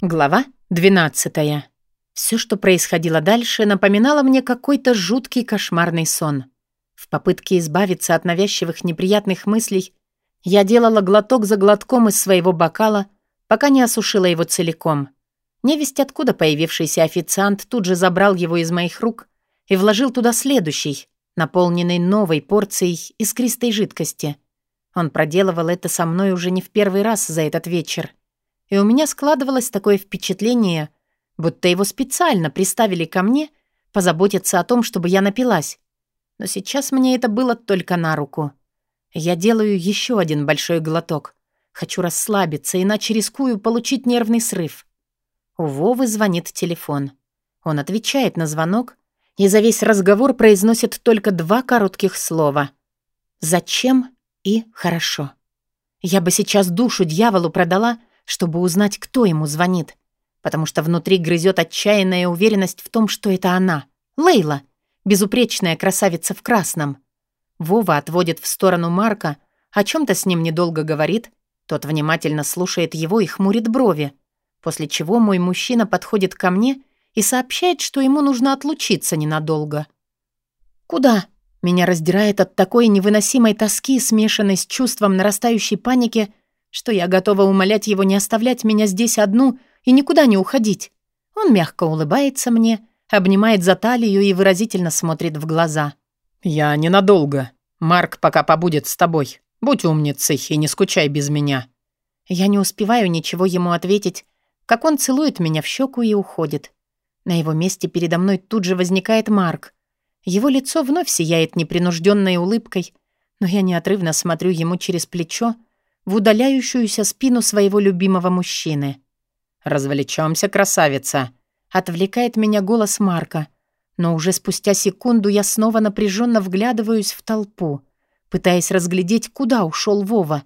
Глава 12. Все, что происходило дальше, напоминало мне какой-то жуткий кошмарный сон. В попытке избавиться от навязчивых неприятных мыслей я делала глоток за глотком из своего бокала, пока не осушила его целиком. Невесть откуда появившийся официант тут же забрал его из моих рук и вложил туда следующий, наполненный новой порцией искристой жидкости. Он проделывал это со мной уже не в первый раз за этот вечер — и у меня складывалось такое впечатление, будто его специально приставили ко мне позаботиться о том, чтобы я напилась. Но сейчас мне это было только на руку. Я делаю еще один большой глоток. Хочу расслабиться, иначе рискую получить нервный срыв. У Вовы звонит телефон. Он отвечает на звонок и за весь разговор произносит только два коротких слова. «Зачем?» и «хорошо». Я бы сейчас душу дьяволу продала, чтобы узнать, кто ему звонит, потому что внутри грызет отчаянная уверенность в том, что это она, Лейла, безупречная красавица в красном. Вова отводит в сторону Марка, о чем-то с ним недолго говорит, тот внимательно слушает его и хмурит брови, после чего мой мужчина подходит ко мне и сообщает, что ему нужно отлучиться ненадолго. «Куда?» Меня раздирает от такой невыносимой тоски, смешанной с чувством нарастающей паники, что я готова умолять его не оставлять меня здесь одну и никуда не уходить. Он мягко улыбается мне, обнимает за талию и выразительно смотрит в глаза. «Я ненадолго. Марк пока побудет с тобой. Будь умницей и не скучай без меня». Я не успеваю ничего ему ответить, как он целует меня в щеку и уходит. На его месте передо мной тут же возникает Марк. Его лицо вновь сияет непринужденной улыбкой, но я неотрывно смотрю ему через плечо, в удаляющуюся спину своего любимого мужчины. «Развлечемся, красавица!» Отвлекает меня голос Марка. Но уже спустя секунду я снова напряженно вглядываюсь в толпу, пытаясь разглядеть, куда ушел Вова.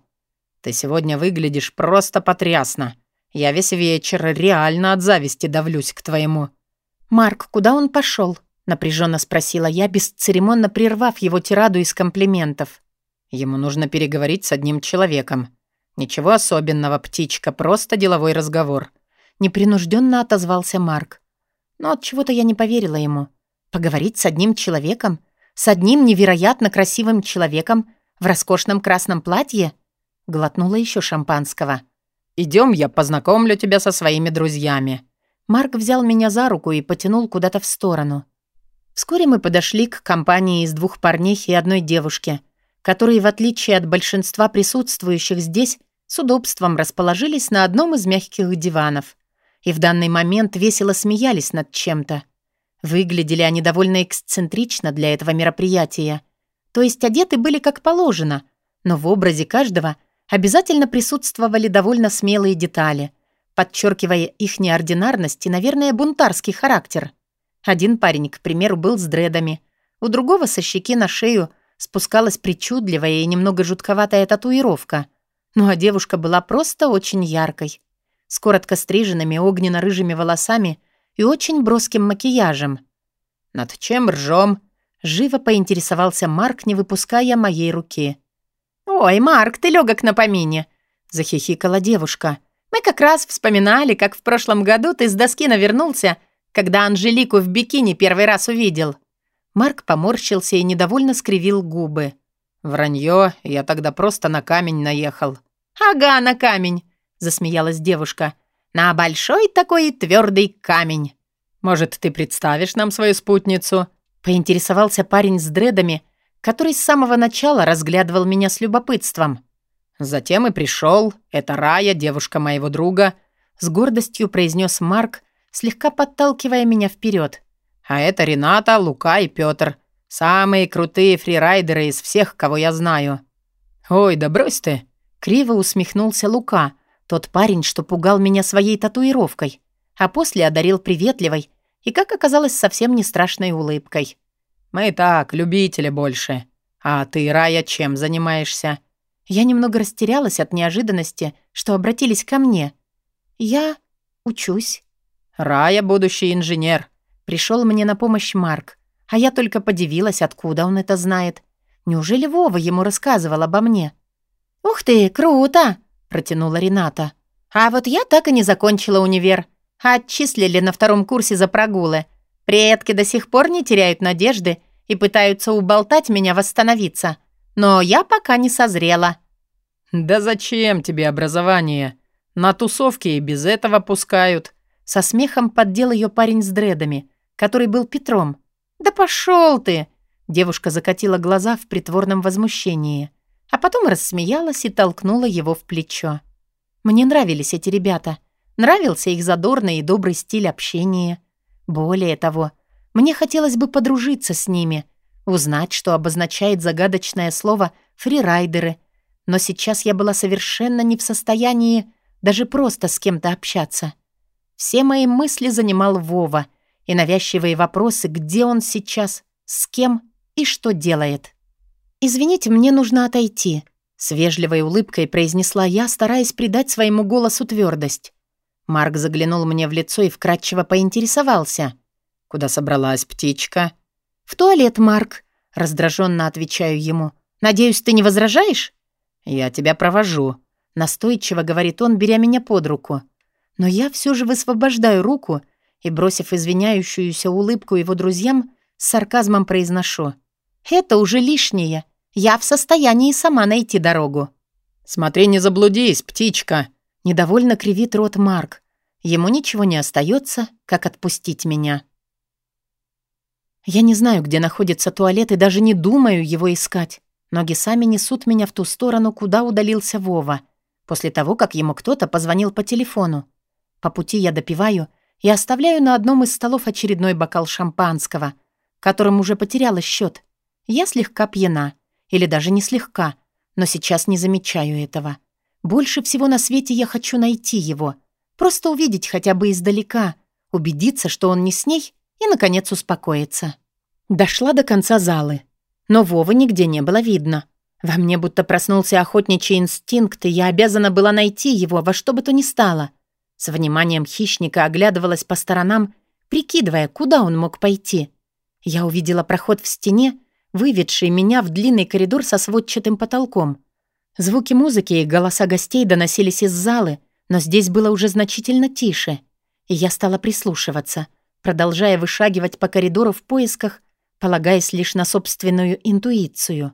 «Ты сегодня выглядишь просто потрясно. Я весь вечер реально от зависти давлюсь к твоему». «Марк, куда он пошел? напряженно спросила я, бесцеремонно прервав его тираду из комплиментов. Ему нужно переговорить с одним человеком. Ничего особенного, птичка, просто деловой разговор. Непринужденно отозвался Марк. Но от чего-то я не поверила ему. Поговорить с одним человеком? С одним невероятно красивым человеком в роскошном красном платье? Глотнула еще шампанского. Идем, я познакомлю тебя со своими друзьями. Марк взял меня за руку и потянул куда-то в сторону. Вскоре мы подошли к компании из двух парней и одной девушки — которые, в отличие от большинства присутствующих здесь, с удобством расположились на одном из мягких диванов и в данный момент весело смеялись над чем-то. Выглядели они довольно эксцентрично для этого мероприятия. То есть одеты были как положено, но в образе каждого обязательно присутствовали довольно смелые детали, подчеркивая их неординарность и, наверное, бунтарский характер. Один парень, к примеру, был с дредами, у другого со щеки на шею спускалась причудливая и немного жутковатая татуировка. Ну а девушка была просто очень яркой, с коротко стриженными огненно-рыжими волосами и очень броским макияжем. «Над чем ржем?» — живо поинтересовался Марк, не выпуская моей руки. «Ой, Марк, ты легок на помине!» — захихикала девушка. «Мы как раз вспоминали, как в прошлом году ты с доски навернулся, когда Анжелику в бикини первый раз увидел». Марк поморщился и недовольно скривил губы. «Вранье, я тогда просто на камень наехал». «Ага, на камень», — засмеялась девушка. «На большой такой твердый камень». «Может, ты представишь нам свою спутницу?» — поинтересовался парень с дредами, который с самого начала разглядывал меня с любопытством. «Затем и пришел. Это Рая, девушка моего друга», — с гордостью произнес Марк, слегка подталкивая меня вперед. А это Рената, Лука и Пётр. Самые крутые фрирайдеры из всех, кого я знаю. Ой, да брось ты. Криво усмехнулся Лука, тот парень, что пугал меня своей татуировкой, а после одарил приветливой и, как оказалось, совсем не страшной улыбкой. «Мы так, любители больше. А ты, Рая, чем занимаешься?» Я немного растерялась от неожиданности, что обратились ко мне. «Я учусь». «Рая — будущий инженер. Пришел мне на помощь Марк, а я только подивилась, откуда он это знает. Неужели Вова ему рассказывал обо мне? «Ух ты, круто!» — протянула Рената. А вот я так и не закончила универ. Отчислили на втором курсе за прогулы. Предки до сих пор не теряют надежды и пытаются уболтать меня восстановиться. Но я пока не созрела. «Да зачем тебе образование? На тусовке и без этого пускают». Со смехом поддел ее парень с дредами, который был Петром. «Да пошел ты!» Девушка закатила глаза в притворном возмущении, а потом рассмеялась и толкнула его в плечо. Мне нравились эти ребята. Нравился их задорный и добрый стиль общения. Более того, мне хотелось бы подружиться с ними, узнать, что обозначает загадочное слово «фрирайдеры», но сейчас я была совершенно не в состоянии даже просто с кем-то общаться. Все мои мысли занимал Вова и навязчивые вопросы, где он сейчас, с кем и что делает. «Извините, мне нужно отойти», — с вежливой улыбкой произнесла я, стараясь придать своему голосу твердость. Марк заглянул мне в лицо и вкратчиво поинтересовался. «Куда собралась птичка?» «В туалет, Марк», — раздраженно отвечаю ему. «Надеюсь, ты не возражаешь?» «Я тебя провожу», — настойчиво говорит он, беря меня под руку. Но я все же высвобождаю руку и, бросив извиняющуюся улыбку его друзьям, с сарказмом произношу. Это уже лишнее. Я в состоянии сама найти дорогу». «Смотри, не заблудись, птичка!» Недовольно кривит рот Марк. Ему ничего не остается, как отпустить меня. Я не знаю, где находится туалет, и даже не думаю его искать. Ноги сами несут меня в ту сторону, куда удалился Вова, после того, как ему кто-то позвонил по телефону. По пути я допиваю и оставляю на одном из столов очередной бокал шампанского, которым уже потеряла счет. Я слегка пьяна. Или даже не слегка. Но сейчас не замечаю этого. Больше всего на свете я хочу найти его. Просто увидеть хотя бы издалека. Убедиться, что он не с ней, и, наконец, успокоиться. Дошла до конца залы. Но Вовы нигде не было видно. Во мне будто проснулся охотничий инстинкт, и я обязана была найти его во что бы то ни стало. С вниманием хищника оглядывалась по сторонам, прикидывая, куда он мог пойти. Я увидела проход в стене выведший меня в длинный коридор со сводчатым потолком. Звуки музыки и голоса гостей доносились из залы, но здесь было уже значительно тише. И я стала прислушиваться, продолжая вышагивать по коридору в поисках, полагаясь лишь на собственную интуицию.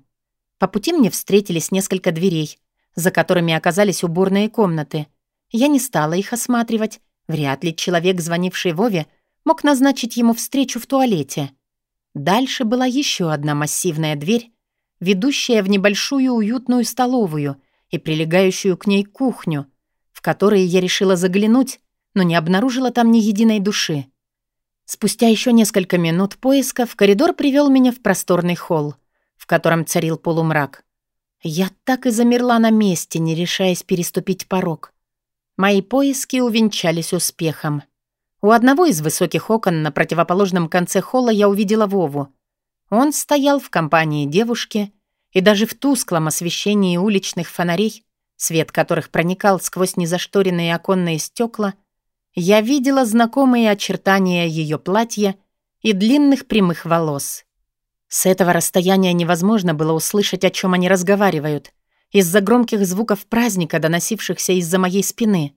По пути мне встретились несколько дверей, за которыми оказались уборные комнаты. Я не стала их осматривать. Вряд ли человек, звонивший Вове, мог назначить ему встречу в туалете. Дальше была еще одна массивная дверь, ведущая в небольшую уютную столовую и прилегающую к ней кухню, в которой я решила заглянуть, но не обнаружила там ни единой души. Спустя еще несколько минут поиска в коридор привел меня в просторный холл, в котором царил полумрак. Я так и замерла на месте, не решаясь переступить порог. Мои поиски увенчались успехом. У одного из высоких окон на противоположном конце холла я увидела Вову. Он стоял в компании девушки, и даже в тусклом освещении уличных фонарей, свет которых проникал сквозь незашторенные оконные стекла, я видела знакомые очертания ее платья и длинных прямых волос. С этого расстояния невозможно было услышать, о чем они разговаривают, из-за громких звуков праздника, доносившихся из-за моей спины.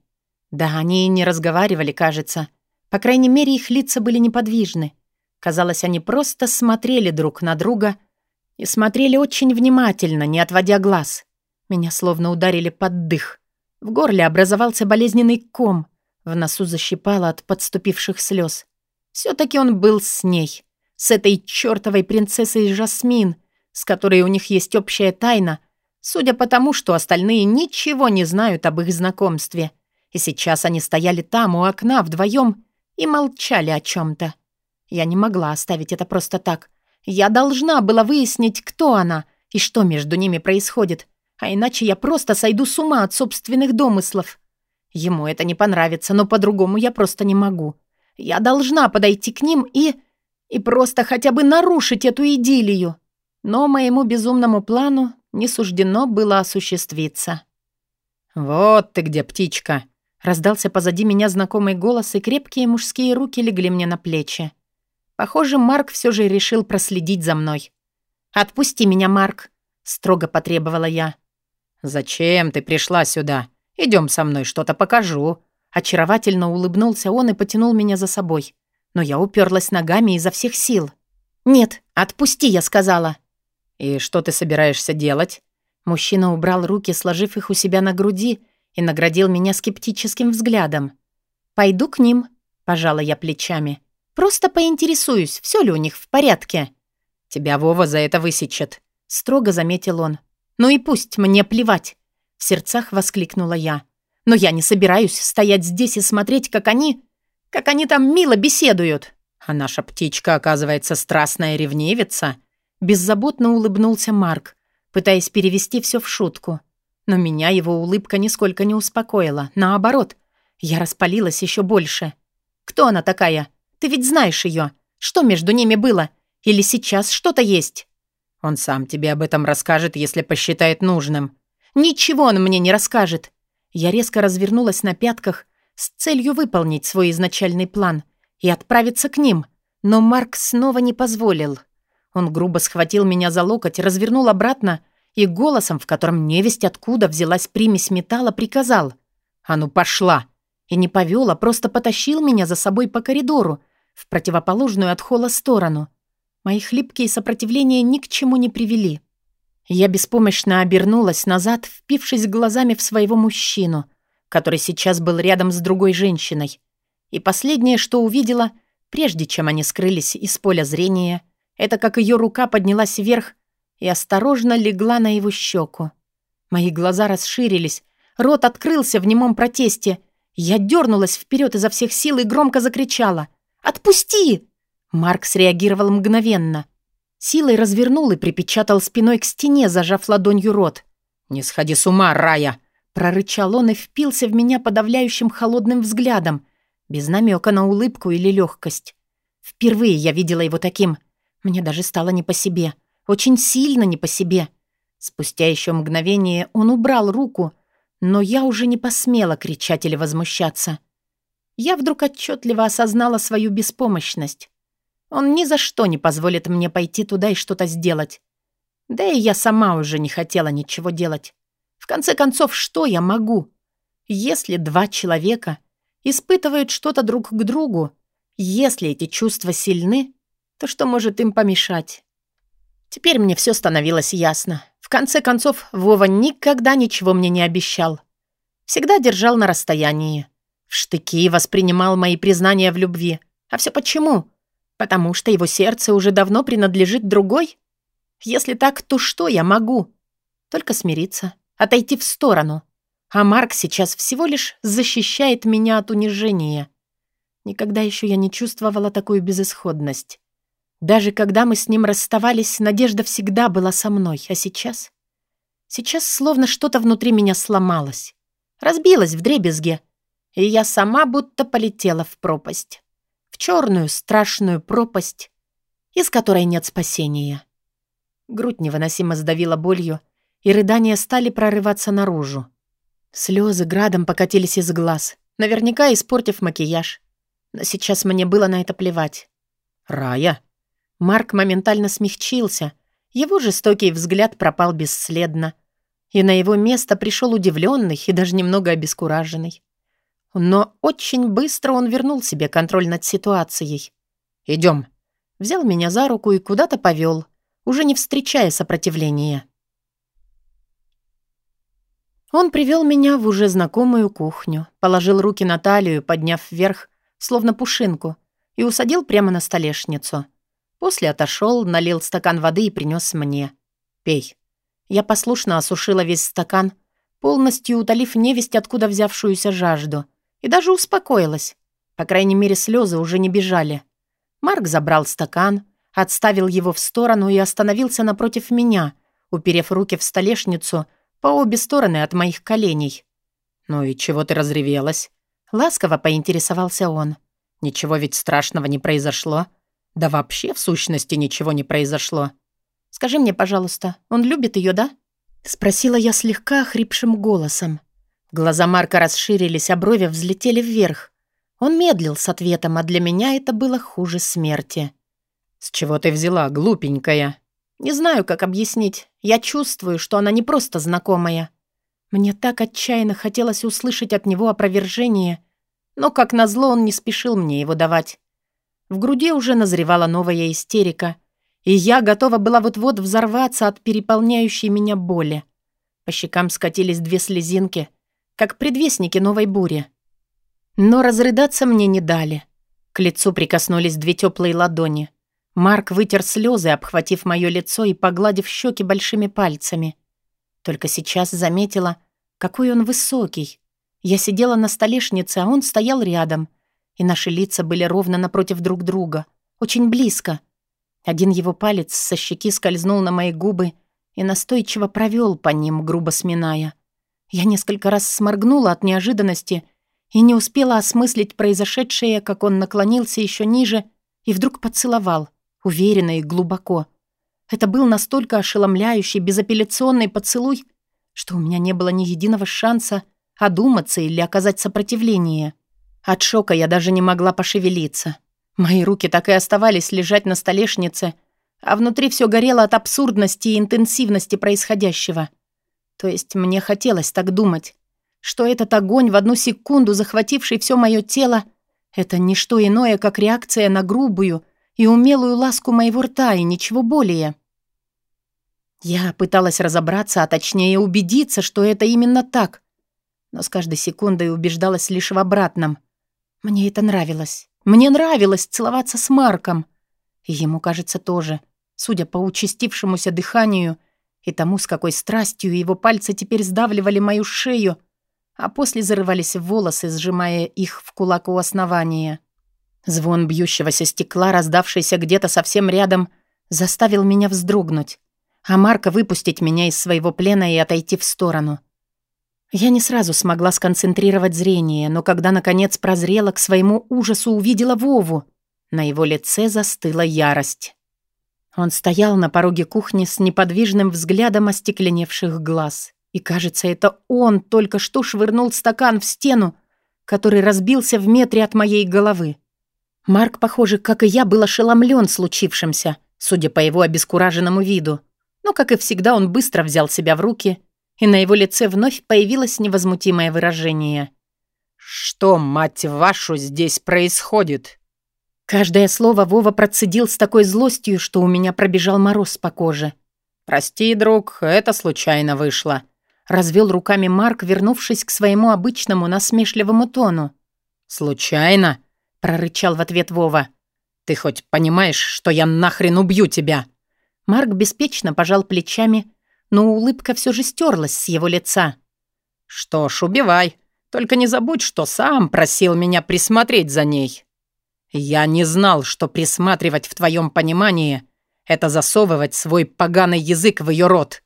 Да, они и не разговаривали, кажется, — по крайней мере, их лица были неподвижны. Казалось, они просто смотрели друг на друга и смотрели очень внимательно, не отводя глаз. Меня словно ударили под дых. В горле образовался болезненный ком, в носу защипало от подступивших слез. все таки он был с ней, с этой чёртовой принцессой Жасмин, с которой у них есть общая тайна, судя по тому, что остальные ничего не знают об их знакомстве. И сейчас они стояли там, у окна, вдвоем и молчали о чем-то. Я не могла оставить это просто так. Я должна была выяснить, кто она и что между ними происходит, а иначе я просто сойду с ума от собственных домыслов. Ему это не понравится, но по-другому я просто не могу. Я должна подойти к ним и... и просто хотя бы нарушить эту идиллию. Но моему безумному плану не суждено было осуществиться. «Вот ты где, птичка!» Раздался позади меня знакомый голос, и крепкие мужские руки легли мне на плечи. Похоже, Марк все же решил проследить за мной. «Отпусти меня, Марк», — строго потребовала я. «Зачем ты пришла сюда? Идем со мной, что-то покажу». Очаровательно улыбнулся он и потянул меня за собой. Но я уперлась ногами изо всех сил. «Нет, отпусти», — я сказала. «И что ты собираешься делать?» Мужчина убрал руки, сложив их у себя на груди, и наградил меня скептическим взглядом. «Пойду к ним», — пожала я плечами. «Просто поинтересуюсь, все ли у них в порядке». «Тебя Вова за это высечет», — строго заметил он. «Ну и пусть, мне плевать», — в сердцах воскликнула я. «Но я не собираюсь стоять здесь и смотреть, как они... как они там мило беседуют». «А наша птичка, оказывается, страстная ревнивица», — беззаботно улыбнулся Марк, пытаясь перевести все в шутку. Но меня его улыбка нисколько не успокоила. Наоборот, я распалилась еще больше. «Кто она такая? Ты ведь знаешь ее. Что между ними было? Или сейчас что-то есть?» «Он сам тебе об этом расскажет, если посчитает нужным». «Ничего он мне не расскажет». Я резко развернулась на пятках с целью выполнить свой изначальный план и отправиться к ним. Но Марк снова не позволил. Он грубо схватил меня за локоть, развернул обратно и голосом, в котором невесть откуда взялась примесь металла, приказал «А ну пошла!» И не повел, а просто потащил меня за собой по коридору, в противоположную от холла сторону. Мои хлипкие сопротивления ни к чему не привели. Я беспомощно обернулась назад, впившись глазами в своего мужчину, который сейчас был рядом с другой женщиной. И последнее, что увидела, прежде чем они скрылись из поля зрения, это как ее рука поднялась вверх и осторожно легла на его щеку. Мои глаза расширились, рот открылся в немом протесте. Я дернулась вперед изо всех сил и громко закричала. «Отпусти!» Марк среагировал мгновенно. Силой развернул и припечатал спиной к стене, зажав ладонью рот. «Не сходи с ума, Рая!» Прорычал он и впился в меня подавляющим холодным взглядом, без намека на улыбку или легкость. Впервые я видела его таким. Мне даже стало не по себе. Очень сильно не по себе. Спустя еще мгновение он убрал руку, но я уже не посмела кричать или возмущаться. Я вдруг отчетливо осознала свою беспомощность. Он ни за что не позволит мне пойти туда и что-то сделать. Да и я сама уже не хотела ничего делать. В конце концов, что я могу? Если два человека испытывают что-то друг к другу, если эти чувства сильны, то что может им помешать? Теперь мне все становилось ясно. В конце концов, Вова никогда ничего мне не обещал. Всегда держал на расстоянии. В штыки воспринимал мои признания в любви. А все почему? Потому что его сердце уже давно принадлежит другой? Если так, то что я могу? Только смириться, отойти в сторону. А Марк сейчас всего лишь защищает меня от унижения. Никогда еще я не чувствовала такую безысходность. Даже когда мы с ним расставались, Надежда всегда была со мной. А сейчас? Сейчас словно что-то внутри меня сломалось. Разбилось в дребезге. И я сама будто полетела в пропасть. В черную страшную пропасть, из которой нет спасения. Грудь невыносимо сдавила болью, и рыдания стали прорываться наружу. Слезы градом покатились из глаз, наверняка испортив макияж. Но сейчас мне было на это плевать. «Рая!» Марк моментально смягчился. Его жестокий взгляд пропал бесследно. И на его место пришел удивленный и даже немного обескураженный. Но очень быстро он вернул себе контроль над ситуацией. «Идем». Взял меня за руку и куда-то повел, уже не встречая сопротивления. Он привел меня в уже знакомую кухню, положил руки на талию, подняв вверх, словно пушинку, и усадил прямо на столешницу — После отошел, налил стакан воды и принес мне. «Пей». Я послушно осушила весь стакан, полностью утолив невесть, откуда взявшуюся жажду. И даже успокоилась. По крайней мере, слезы уже не бежали. Марк забрал стакан, отставил его в сторону и остановился напротив меня, уперев руки в столешницу по обе стороны от моих коленей. «Ну и чего ты разревелась?» Ласково поинтересовался он. «Ничего ведь страшного не произошло. Да вообще, в сущности, ничего не произошло. «Скажи мне, пожалуйста, он любит ее, да?» Спросила я слегка хрипшим голосом. Глаза Марка расширились, а брови взлетели вверх. Он медлил с ответом, а для меня это было хуже смерти. «С чего ты взяла, глупенькая?» «Не знаю, как объяснить. Я чувствую, что она не просто знакомая. Мне так отчаянно хотелось услышать от него опровержение, но, как назло, он не спешил мне его давать. В груди уже назревала новая истерика, и я готова была вот-вот взорваться от переполняющей меня боли. По щекам скатились две слезинки, как предвестники новой бури. Но разрыдаться мне не дали. К лицу прикоснулись две теплые ладони. Марк вытер слезы, обхватив мое лицо и погладив щеки большими пальцами. Только сейчас заметила, какой он высокий. Я сидела на столешнице, а он стоял рядом, и наши лица были ровно напротив друг друга, очень близко. Один его палец со щеки скользнул на мои губы и настойчиво провел по ним, грубо сминая. Я несколько раз сморгнула от неожиданности и не успела осмыслить произошедшее, как он наклонился еще ниже и вдруг поцеловал, уверенно и глубоко — это был настолько ошеломляющий, безапелляционный поцелуй, что у меня не было ни единого шанса одуматься или оказать сопротивление. От шока я даже не могла пошевелиться. Мои руки так и оставались лежать на столешнице, а внутри все горело от абсурдности и интенсивности происходящего. То есть мне хотелось так думать, что этот огонь, в одну секунду захвативший все мое тело, это не что иное, как реакция на грубую, и умелую ласку моего рта, и ничего более. Я пыталась разобраться, а точнее убедиться, что это именно так. Но с каждой секундой убеждалась лишь в обратном. Мне это нравилось. Мне нравилось целоваться с Марком. И ему, кажется, тоже. Судя по участившемуся дыханию и тому, с какой страстью его пальцы теперь сдавливали мою шею, а после зарывались в волосы, сжимая их в кулак у основания. Звон бьющегося стекла, раздавшийся где-то совсем рядом, заставил меня вздрогнуть, а Марка выпустить меня из своего плена и отойти в сторону. Я не сразу смогла сконцентрировать зрение, но когда, наконец, прозрела, к своему ужасу увидела Вову. На его лице застыла ярость. Он стоял на пороге кухни с неподвижным взглядом остекленевших глаз. И, кажется, это он только что швырнул стакан в стену, который разбился в метре от моей головы. Марк, похоже, как и я, был ошеломлен случившимся, судя по его обескураженному виду. Но, как и всегда, он быстро взял себя в руки, и на его лице вновь появилось невозмутимое выражение. «Что, мать вашу, здесь происходит?» Каждое слово Вова процедил с такой злостью, что у меня пробежал мороз по коже. «Прости, друг, это случайно вышло», — развел руками Марк, вернувшись к своему обычному насмешливому тону. «Случайно?» — прорычал в ответ Вова. «Ты хоть понимаешь, что я нахрен убью тебя?» Марк беспечно пожал плечами, но улыбка все же стерлась с его лица. «Что ж, убивай. Только не забудь, что сам просил меня присмотреть за ней. Я не знал, что присматривать в твоем понимании — это засовывать свой поганый язык в ее рот».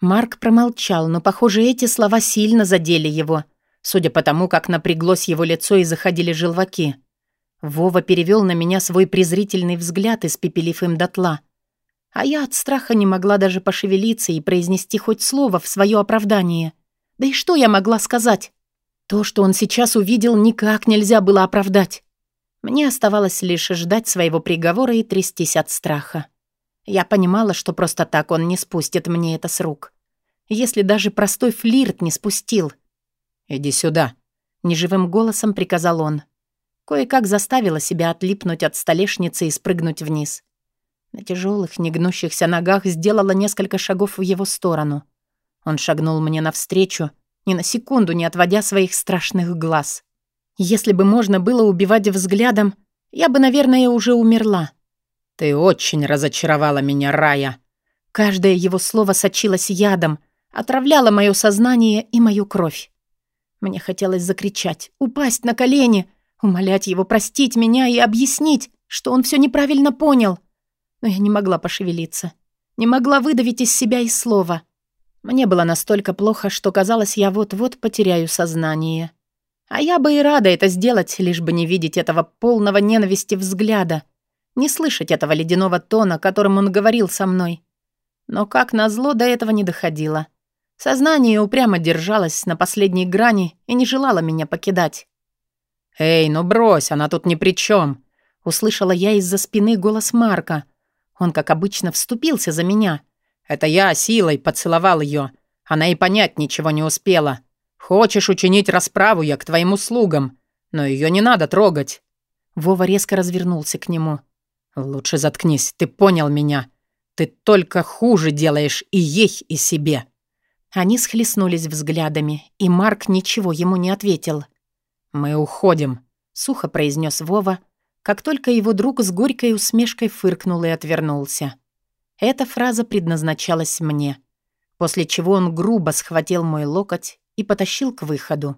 Марк промолчал, но, похоже, эти слова сильно задели его — судя по тому, как напряглось его лицо и заходили желваки. Вова перевел на меня свой презрительный взгляд, испепелив им дотла. А я от страха не могла даже пошевелиться и произнести хоть слово в свое оправдание. Да и что я могла сказать? То, что он сейчас увидел, никак нельзя было оправдать. Мне оставалось лишь ждать своего приговора и трястись от страха. Я понимала, что просто так он не спустит мне это с рук. Если даже простой флирт не спустил — «Иди сюда», — неживым голосом приказал он. Кое-как заставила себя отлипнуть от столешницы и спрыгнуть вниз. На тяжелых, негнущихся ногах сделала несколько шагов в его сторону. Он шагнул мне навстречу, ни на секунду не отводя своих страшных глаз. Если бы можно было убивать взглядом, я бы, наверное, уже умерла. «Ты очень разочаровала меня, Рая». Каждое его слово сочилось ядом, отравляло мое сознание и мою кровь. Мне хотелось закричать, упасть на колени, умолять его простить меня и объяснить, что он все неправильно понял. Но я не могла пошевелиться, не могла выдавить из себя и слова. Мне было настолько плохо, что казалось, я вот-вот потеряю сознание. А я бы и рада это сделать, лишь бы не видеть этого полного ненависти взгляда, не слышать этого ледяного тона, которым он говорил со мной. Но как назло до этого не доходило. Сознание упрямо держалось на последней грани и не желало меня покидать. «Эй, ну брось, она тут ни при чем!» Услышала я из-за спины голос Марка. Он, как обычно, вступился за меня. «Это я силой поцеловал ее, Она и понять ничего не успела. Хочешь учинить расправу, я к твоим услугам, но ее не надо трогать». Вова резко развернулся к нему. «Лучше заткнись, ты понял меня. Ты только хуже делаешь и ей, и себе». Они схлестнулись взглядами, и Марк ничего ему не ответил. «Мы уходим», — сухо произнес Вова, как только его друг с горькой усмешкой фыркнул и отвернулся. Эта фраза предназначалась мне, после чего он грубо схватил мой локоть и потащил к выходу.